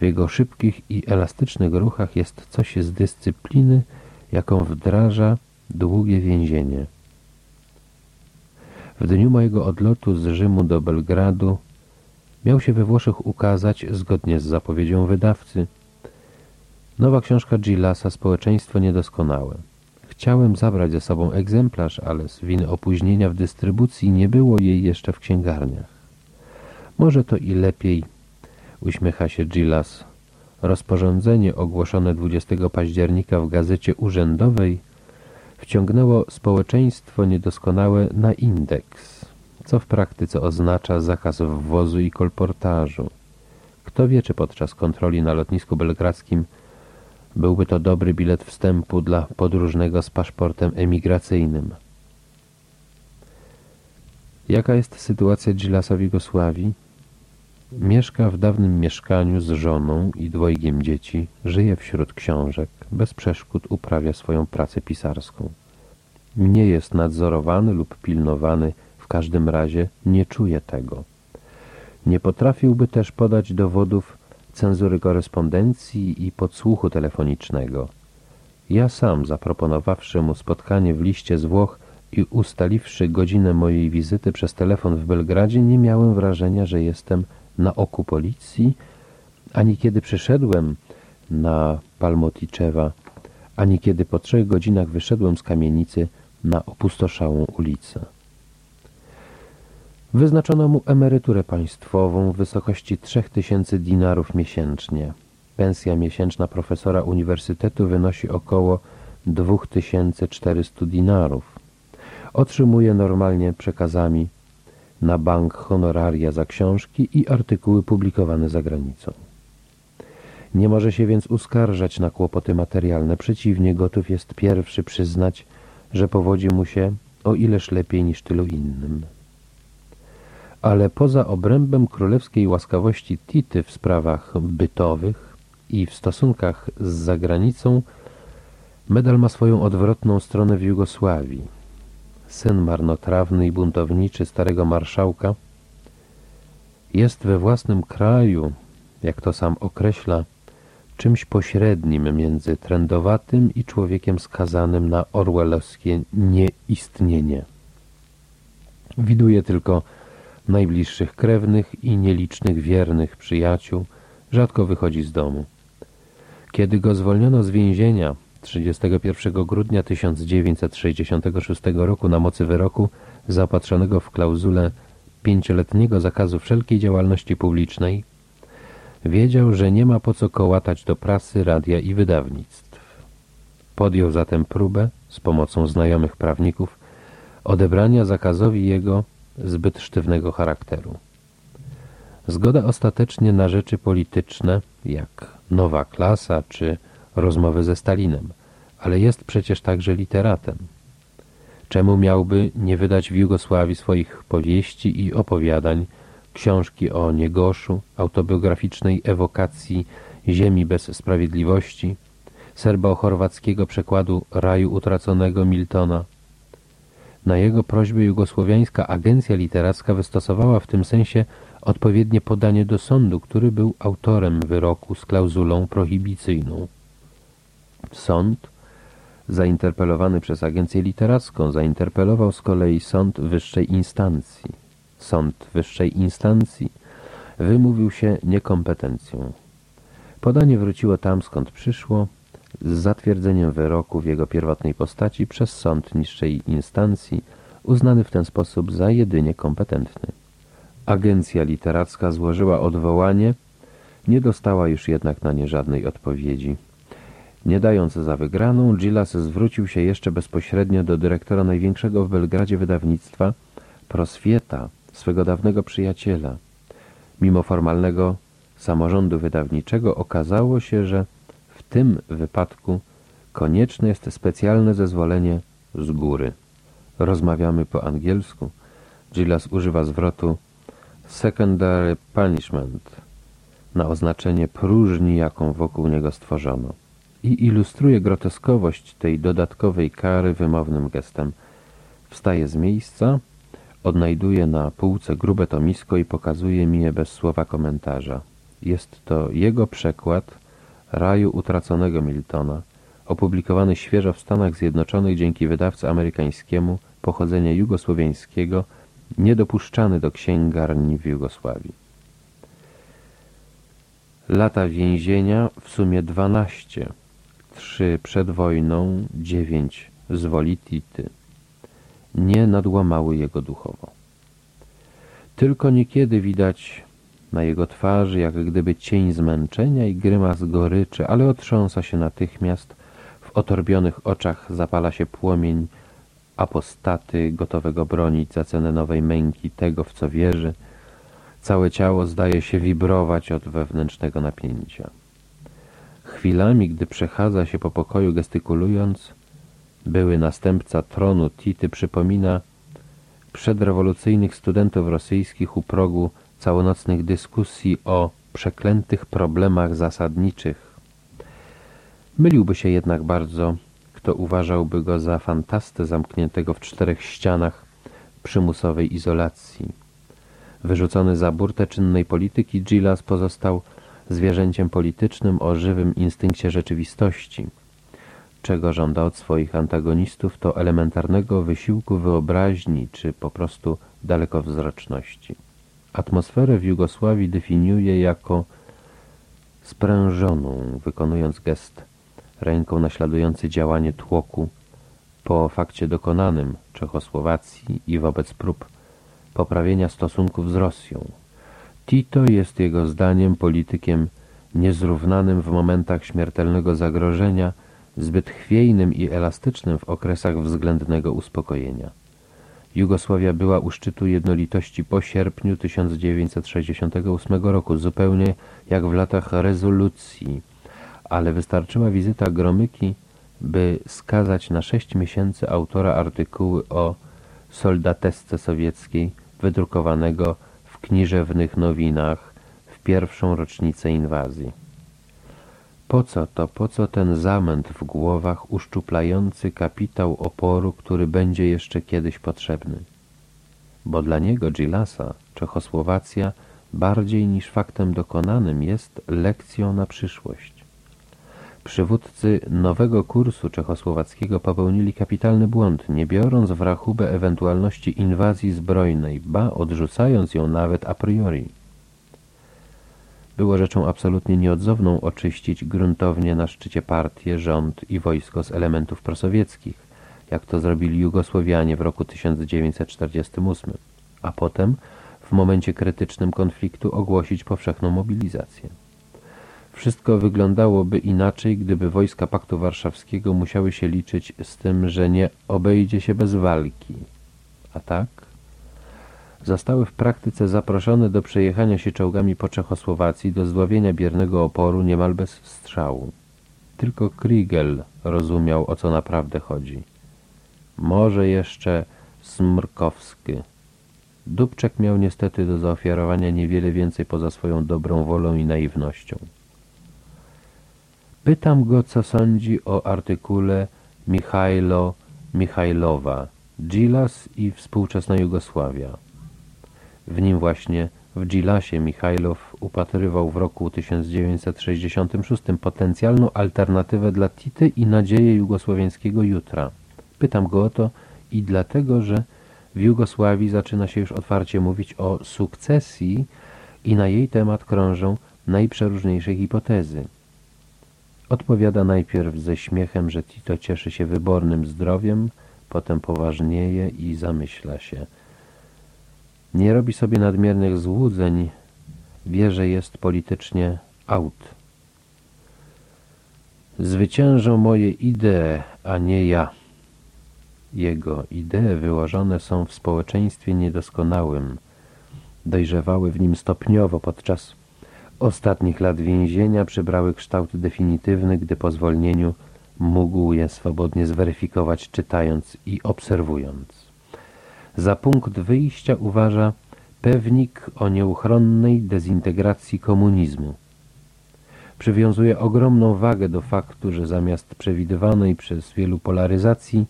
W jego szybkich i elastycznych ruchach jest coś z dyscypliny, jaką wdraża długie więzienie. W dniu mojego odlotu z Rzymu do Belgradu miał się we Włoszech ukazać, zgodnie z zapowiedzią wydawcy, nowa książka Gillasa Społeczeństwo niedoskonałe. Chciałem zabrać ze sobą egzemplarz, ale z winy opóźnienia w dystrybucji nie było jej jeszcze w księgarniach. Może to i lepiej, uśmiecha się Gillas. Rozporządzenie ogłoszone 20 października w gazecie urzędowej wciągnęło społeczeństwo niedoskonałe na indeks, co w praktyce oznacza zakaz wwozu i kolportażu. Kto wie, czy podczas kontroli na lotnisku belgradzkim byłby to dobry bilet wstępu dla podróżnego z paszportem emigracyjnym. Jaka jest sytuacja Gillasa w Jugosławii? Mieszka w dawnym mieszkaniu z żoną i dwojgiem dzieci, żyje wśród książek, bez przeszkód uprawia swoją pracę pisarską. Nie jest nadzorowany lub pilnowany, w każdym razie nie czuje tego. Nie potrafiłby też podać dowodów cenzury korespondencji i podsłuchu telefonicznego. Ja sam, zaproponowawszy mu spotkanie w liście z Włoch i ustaliwszy godzinę mojej wizyty przez telefon w Belgradzie, nie miałem wrażenia, że jestem na oku policji, ani kiedy przyszedłem na Palmoticzewa, ani kiedy po trzech godzinach wyszedłem z kamienicy na opustoszałą ulicę. Wyznaczono mu emeryturę państwową w wysokości 3000 dinarów miesięcznie. Pensja miesięczna profesora uniwersytetu wynosi około 2400 dinarów. Otrzymuje normalnie przekazami na bank honoraria za książki i artykuły publikowane za granicą. Nie może się więc uskarżać na kłopoty materialne, przeciwnie, gotów jest pierwszy przyznać, że powodzi mu się o ileż lepiej niż tylu innym. Ale poza obrębem królewskiej łaskawości Tity w sprawach bytowych i w stosunkach z zagranicą, medal ma swoją odwrotną stronę w Jugosławii syn marnotrawny i buntowniczy starego marszałka, jest we własnym kraju, jak to sam określa, czymś pośrednim między trędowatym i człowiekiem skazanym na orwellowskie nieistnienie. Widuje tylko najbliższych krewnych i nielicznych wiernych przyjaciół, rzadko wychodzi z domu. Kiedy go zwolniono z więzienia 31 grudnia 1966 roku na mocy wyroku zaopatrzonego w klauzulę pięcioletniego zakazu wszelkiej działalności publicznej, wiedział, że nie ma po co kołatać do prasy, radia i wydawnictw. Podjął zatem próbę, z pomocą znajomych prawników, odebrania zakazowi jego zbyt sztywnego charakteru. Zgoda ostatecznie na rzeczy polityczne, jak nowa klasa czy rozmowy ze Stalinem, ale jest przecież także literatem. Czemu miałby nie wydać w Jugosławii swoich powieści i opowiadań, książki o niegoszu, autobiograficznej ewokacji ziemi bez sprawiedliwości, serbo-chorwackiego przekładu raju utraconego Miltona. Na jego prośbę jugosłowiańska agencja literacka wystosowała w tym sensie odpowiednie podanie do sądu, który był autorem wyroku z klauzulą prohibicyjną. Sąd, zainterpelowany przez agencję literacką, zainterpelował z kolei sąd wyższej instancji. Sąd wyższej instancji wymówił się niekompetencją. Podanie wróciło tam, skąd przyszło, z zatwierdzeniem wyroku w jego pierwotnej postaci przez sąd niższej instancji, uznany w ten sposób za jedynie kompetentny. Agencja literacka złożyła odwołanie, nie dostała już jednak na nie żadnej odpowiedzi. Nie dając za wygraną, Gilas zwrócił się jeszcze bezpośrednio do dyrektora największego w Belgradzie wydawnictwa Proswieta, swego dawnego przyjaciela. Mimo formalnego samorządu wydawniczego okazało się, że tym wypadku konieczne jest specjalne zezwolenie z góry. Rozmawiamy po angielsku. Gilas używa zwrotu secondary punishment na oznaczenie próżni, jaką wokół niego stworzono i ilustruje groteskowość tej dodatkowej kary wymownym gestem. Wstaje z miejsca, odnajduje na półce grube tomisko i pokazuje mi je bez słowa komentarza. Jest to jego przekład Raju Utraconego Miltona, opublikowany świeżo w Stanach Zjednoczonych dzięki wydawcy amerykańskiemu pochodzenia jugosłowiańskiego, niedopuszczany do księgarni w Jugosławii. Lata więzienia w sumie dwanaście trzy przed wojną, dziewięć z woli Tity, nie nadłamały jego duchowo. Tylko niekiedy widać na jego twarzy jak gdyby cień zmęczenia i grymas goryczy, ale otrząsa się natychmiast, w otorbionych oczach zapala się płomień apostaty gotowego bronić za cenę nowej męki tego, w co wierzy, całe ciało zdaje się wibrować od wewnętrznego napięcia. Chwilami, gdy przechadza się po pokoju gestykulując, były następca tronu Tity przypomina przedrewolucyjnych studentów rosyjskich u progu całonocnych dyskusji o przeklętych problemach zasadniczych. Myliłby się jednak bardzo, kto uważałby go za fantastę zamkniętego w czterech ścianach przymusowej izolacji. Wyrzucony za burtę czynnej polityki, Gilas pozostał zwierzęciem politycznym o żywym instynkcie rzeczywistości. Czego żąda od swoich antagonistów to elementarnego wysiłku wyobraźni czy po prostu dalekowzroczności. Atmosferę w Jugosławii definiuje jako sprężoną, wykonując gest ręką naśladujący działanie tłoku po fakcie dokonanym Czechosłowacji i wobec prób poprawienia stosunków z Rosją. Tito jest jego zdaniem politykiem niezrównanym w momentach śmiertelnego zagrożenia, zbyt chwiejnym i elastycznym w okresach względnego uspokojenia. Jugosławia była u szczytu jednolitości po sierpniu 1968 roku, zupełnie jak w latach rezolucji, ale wystarczyła wizyta Gromyki, by skazać na sześć miesięcy autora artykułu o soldatesce sowieckiej, wydrukowanego kniżewnych nowinach w pierwszą rocznicę inwazji. Po co to, po co ten zamęt w głowach uszczuplający kapitał oporu, który będzie jeszcze kiedyś potrzebny? Bo dla niego Gilasa Czechosłowacja bardziej niż faktem dokonanym jest lekcją na przyszłość. Przywódcy nowego kursu czechosłowackiego popełnili kapitalny błąd, nie biorąc w rachubę ewentualności inwazji zbrojnej, ba odrzucając ją nawet a priori. Było rzeczą absolutnie nieodzowną oczyścić gruntownie na szczycie partię, rząd i wojsko z elementów prosowieckich, jak to zrobili Jugosłowianie w roku 1948, a potem w momencie krytycznym konfliktu ogłosić powszechną mobilizację. Wszystko wyglądałoby inaczej, gdyby wojska Paktu Warszawskiego musiały się liczyć z tym, że nie obejdzie się bez walki. A tak? Zostały w praktyce zaproszone do przejechania się czołgami po Czechosłowacji, do zdławienia biernego oporu niemal bez strzału. Tylko Kriegel rozumiał, o co naprawdę chodzi. Może jeszcze Smrkowski. Dubczek miał niestety do zaofiarowania niewiele więcej poza swoją dobrą wolą i naiwnością. Pytam go, co sądzi o artykule Michajlo Michajlowa, Gilas i współczesna Jugosławia. W nim właśnie, w Gilasie, Michajlow upatrywał w roku 1966 potencjalną alternatywę dla Tity i nadzieję jugosłowiańskiego jutra. Pytam go o to i dlatego, że w Jugosławii zaczyna się już otwarcie mówić o sukcesji i na jej temat krążą najprzeróżniejsze hipotezy. Odpowiada najpierw ze śmiechem, że Tito cieszy się wybornym zdrowiem, potem poważnieje i zamyśla się. Nie robi sobie nadmiernych złudzeń, wie, że jest politycznie out. Zwyciężą moje idee, a nie ja. Jego idee wyłożone są w społeczeństwie niedoskonałym, dojrzewały w nim stopniowo podczas ostatnich lat więzienia przybrały kształt definitywny, gdy po zwolnieniu mógł je swobodnie zweryfikować czytając i obserwując. Za punkt wyjścia uważa pewnik o nieuchronnej dezintegracji komunizmu. Przywiązuje ogromną wagę do faktu, że zamiast przewidywanej przez wielu polaryzacji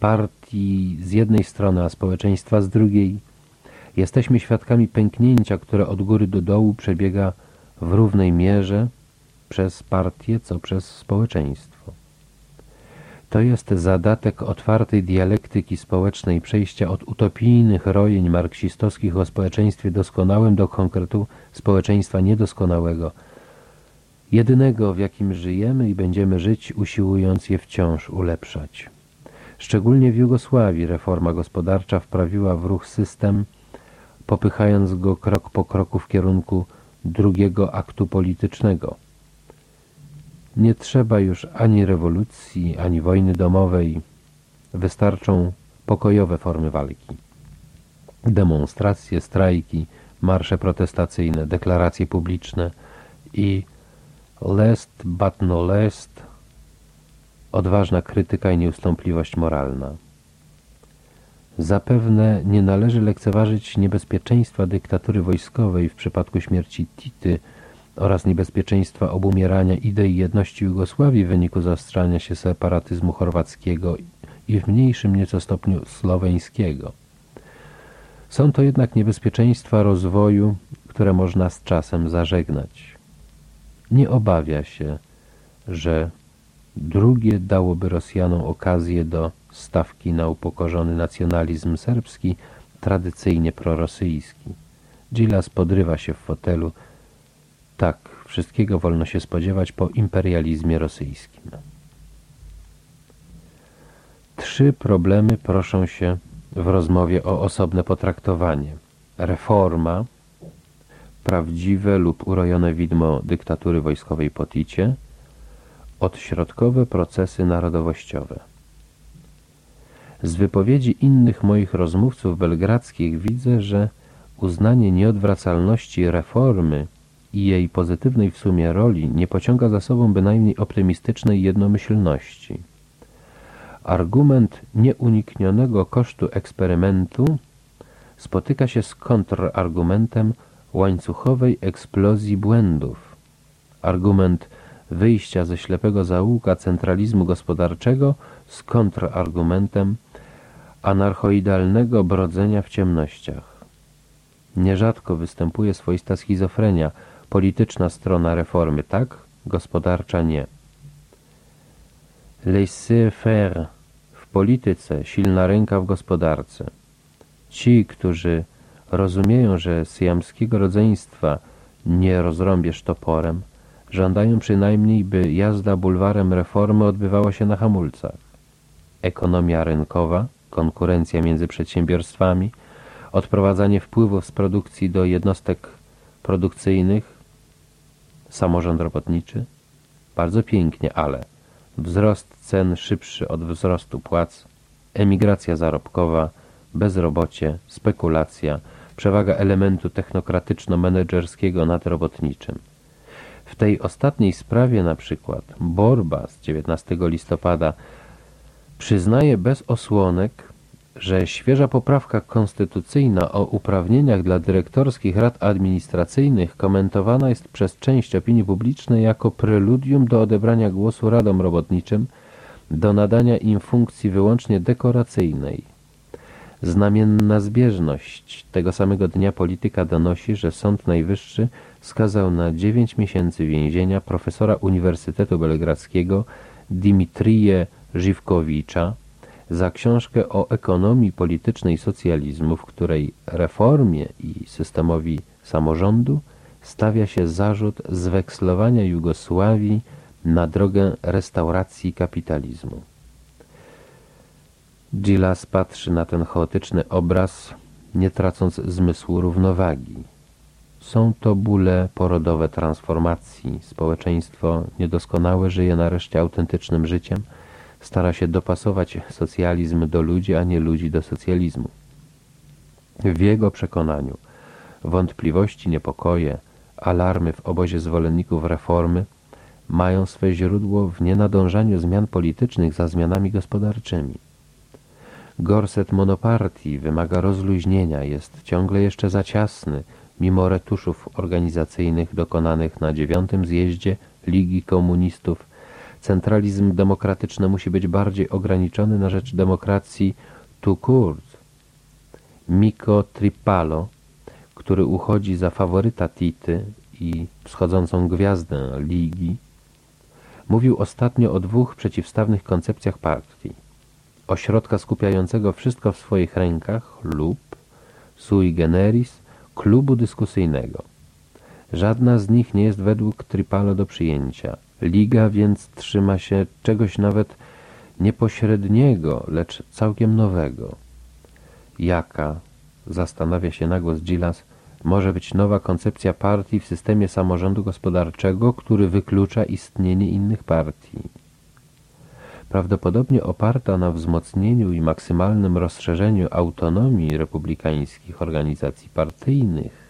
partii z jednej strony, a społeczeństwa z drugiej, Jesteśmy świadkami pęknięcia, które od góry do dołu przebiega w równej mierze przez partię, co przez społeczeństwo. To jest zadatek otwartej dialektyki społecznej, przejścia od utopijnych rojeń marksistowskich o społeczeństwie doskonałym do konkretu społeczeństwa niedoskonałego, jedynego w jakim żyjemy i będziemy żyć, usiłując je wciąż ulepszać. Szczególnie w Jugosławii reforma gospodarcza wprawiła w ruch system, popychając go krok po kroku w kierunku drugiego aktu politycznego. Nie trzeba już ani rewolucji, ani wojny domowej. Wystarczą pokojowe formy walki. Demonstracje, strajki, marsze protestacyjne, deklaracje publiczne i last but no last odważna krytyka i nieustępliwość moralna. Zapewne nie należy lekceważyć niebezpieczeństwa dyktatury wojskowej w przypadku śmierci Tity oraz niebezpieczeństwa obumierania idei jedności Jugosławii w wyniku zaostrzania się separatyzmu chorwackiego i w mniejszym nieco stopniu słoweńskiego. Są to jednak niebezpieczeństwa rozwoju, które można z czasem zażegnać. Nie obawia się, że drugie dałoby Rosjanom okazję do stawki na upokorzony nacjonalizm serbski, tradycyjnie prorosyjski. Gilas podrywa się w fotelu. Tak, wszystkiego wolno się spodziewać po imperializmie rosyjskim. Trzy problemy proszą się w rozmowie o osobne potraktowanie. Reforma, prawdziwe lub urojone widmo dyktatury wojskowej po Ticie, odśrodkowe procesy narodowościowe. Z wypowiedzi innych moich rozmówców belgradzkich widzę, że uznanie nieodwracalności reformy i jej pozytywnej w sumie roli nie pociąga za sobą bynajmniej optymistycznej jednomyślności. Argument nieuniknionego kosztu eksperymentu spotyka się z kontrargumentem łańcuchowej eksplozji błędów. Argument wyjścia ze ślepego zaułka centralizmu gospodarczego z kontrargumentem anarchoidalnego brodzenia w ciemnościach. Nierzadko występuje swoista schizofrenia, polityczna strona reformy tak, gospodarcza nie. Laissez-faire w polityce, silna ręka w gospodarce. Ci, którzy rozumieją, że syjamskiego rodzeństwa nie rozrąbiesz toporem, żądają przynajmniej, by jazda bulwarem reformy odbywała się na hamulcach. Ekonomia rynkowa – konkurencja między przedsiębiorstwami, odprowadzanie wpływów z produkcji do jednostek produkcyjnych, samorząd robotniczy. Bardzo pięknie, ale wzrost cen szybszy od wzrostu płac, emigracja zarobkowa, bezrobocie, spekulacja, przewaga elementu technokratyczno-menedżerskiego nad robotniczym. W tej ostatniej sprawie na przykład Borba z 19 listopada przyznaje bez osłonek, że świeża poprawka konstytucyjna o uprawnieniach dla dyrektorskich rad administracyjnych komentowana jest przez część opinii publicznej jako preludium do odebrania głosu radom robotniczym, do nadania im funkcji wyłącznie dekoracyjnej. Znamienna zbieżność. Tego samego dnia polityka donosi, że Sąd Najwyższy skazał na dziewięć miesięcy więzienia profesora Uniwersytetu Belgradzkiego Dimitrije Żywkowicza za książkę o ekonomii politycznej socjalizmu, w której reformie i systemowi samorządu stawia się zarzut zwekslowania Jugosławii na drogę restauracji kapitalizmu. Gilas patrzy na ten chaotyczny obraz, nie tracąc zmysłu równowagi. Są to bóle porodowe transformacji. Społeczeństwo niedoskonałe żyje nareszcie autentycznym życiem, stara się dopasować socjalizm do ludzi, a nie ludzi do socjalizmu. W jego przekonaniu wątpliwości, niepokoje, alarmy w obozie zwolenników reformy mają swe źródło w nienadążaniu zmian politycznych za zmianami gospodarczymi. Gorset monopartii wymaga rozluźnienia, jest ciągle jeszcze za ciasny, mimo retuszów organizacyjnych dokonanych na dziewiątym zjeździe Ligi Komunistów. Centralizm demokratyczny musi być bardziej ograniczony na rzecz demokracji tout court. Miko Tripalo, który uchodzi za faworyta Tity i wschodzącą gwiazdę Ligi, mówił ostatnio o dwóch przeciwstawnych koncepcjach partii. Ośrodka skupiającego wszystko w swoich rękach lub sui generis klubu dyskusyjnego. Żadna z nich nie jest według Tripalo do przyjęcia. Liga więc trzyma się czegoś nawet niepośredniego, lecz całkiem nowego. Jaka, zastanawia się nagłos Gilas, może być nowa koncepcja partii w systemie samorządu gospodarczego, który wyklucza istnienie innych partii. Prawdopodobnie oparta na wzmocnieniu i maksymalnym rozszerzeniu autonomii republikańskich organizacji partyjnych,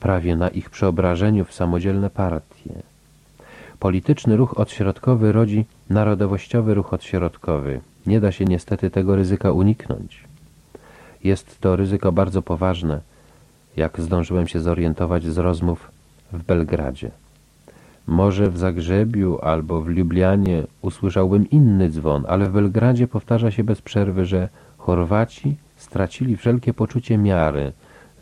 prawie na ich przeobrażeniu w samodzielne partie. Polityczny ruch odśrodkowy rodzi narodowościowy ruch odśrodkowy. Nie da się niestety tego ryzyka uniknąć. Jest to ryzyko bardzo poważne, jak zdążyłem się zorientować z rozmów w Belgradzie. Może w Zagrzebiu albo w Lublianie usłyszałbym inny dzwon, ale w Belgradzie powtarza się bez przerwy, że Chorwaci stracili wszelkie poczucie miary,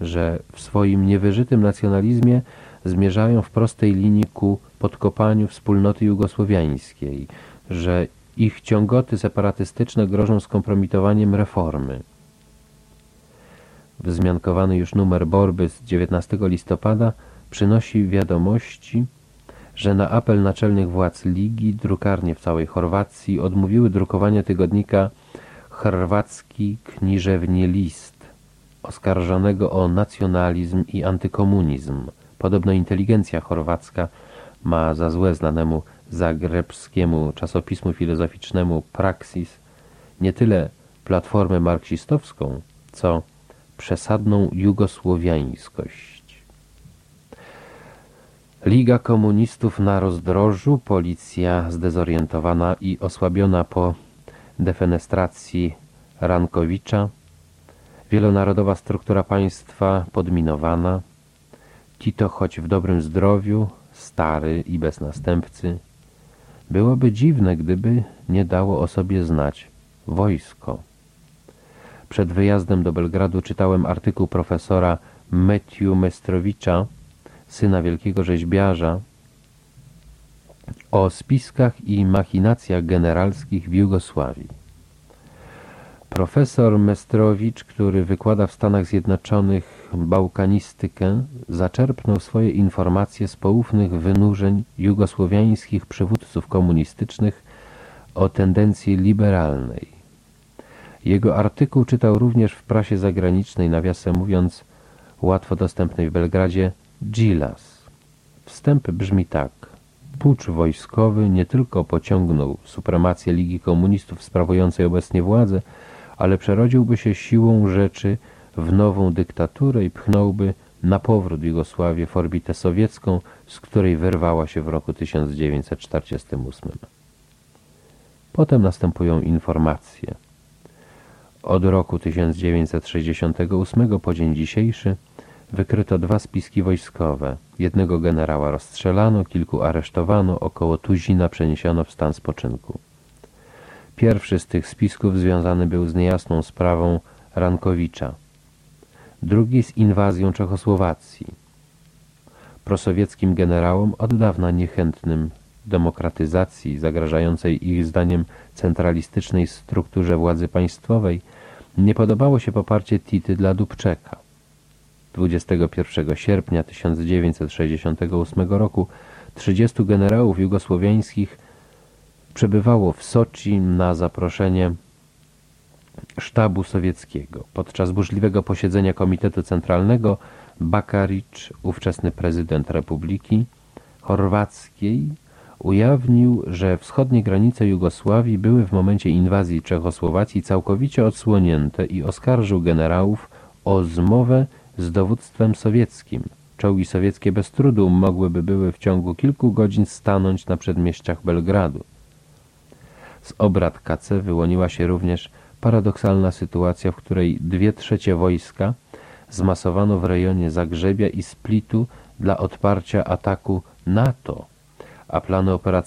że w swoim niewyżytym nacjonalizmie zmierzają w prostej linii ku podkopaniu wspólnoty jugosłowiańskiej, że ich ciągoty separatystyczne grożą skompromitowaniem reformy. Wzmiankowany już numer Borby z 19 listopada przynosi wiadomości, że na apel naczelnych władz Ligi drukarnie w całej Chorwacji odmówiły drukowania tygodnika Chorwacki Kniżewnie List, oskarżonego o nacjonalizm i antykomunizm. Podobno inteligencja chorwacka ma za złe znanemu zagrebskiemu czasopismu filozoficznemu Praxis nie tyle platformę marksistowską, co przesadną jugosłowiańskość. Liga Komunistów na rozdrożu, policja zdezorientowana i osłabiona po defenestracji Rankowicza, wielonarodowa struktura państwa podminowana, Tito choć w dobrym zdrowiu, stary i bez następcy. Byłoby dziwne, gdyby nie dało o sobie znać wojsko. Przed wyjazdem do Belgradu czytałem artykuł profesora Matthew Mestrowicza, syna wielkiego rzeźbiarza, o spiskach i machinacjach generalskich w Jugosławii. Profesor Mestrowicz, który wykłada w Stanach Zjednoczonych bałkanistykę, zaczerpnął swoje informacje z poufnych wynurzeń jugosłowiańskich przywódców komunistycznych o tendencji liberalnej. Jego artykuł czytał również w prasie zagranicznej, nawiasem mówiąc, łatwo dostępnej w Belgradzie, Gilas. Wstęp brzmi tak. Pucz wojskowy nie tylko pociągnął supremację Ligi Komunistów sprawującej obecnie władzę, ale przerodziłby się siłą rzeczy w nową dyktaturę i pchnąłby na powrót Jugosławię w orbitę sowiecką, z której wyrwała się w roku 1948. Potem następują informacje. Od roku 1968 po dzień dzisiejszy wykryto dwa spiski wojskowe. Jednego generała rozstrzelano, kilku aresztowano, około tuzina przeniesiono w stan spoczynku. Pierwszy z tych spisków związany był z niejasną sprawą Rankowicza. Drugi z inwazją Czechosłowacji. Prosowieckim generałom od dawna niechętnym demokratyzacji zagrażającej ich zdaniem centralistycznej strukturze władzy państwowej nie podobało się poparcie Tity dla Dubczeka. 21 sierpnia 1968 roku 30 generałów jugosłowiańskich przebywało w Soczi na zaproszenie sztabu sowieckiego. Podczas burzliwego posiedzenia Komitetu Centralnego Bakaricz, ówczesny prezydent Republiki Chorwackiej, ujawnił, że wschodnie granice Jugosławii były w momencie inwazji Czechosłowacji całkowicie odsłonięte i oskarżył generałów o zmowę z dowództwem sowieckim. Czołgi sowieckie bez trudu mogłyby były w ciągu kilku godzin stanąć na przedmieściach Belgradu. Z obrad KC wyłoniła się również paradoksalna sytuacja, w której dwie trzecie wojska zmasowano w rejonie Zagrzebia i Splitu dla odparcia ataku NATO, a plany operacyjne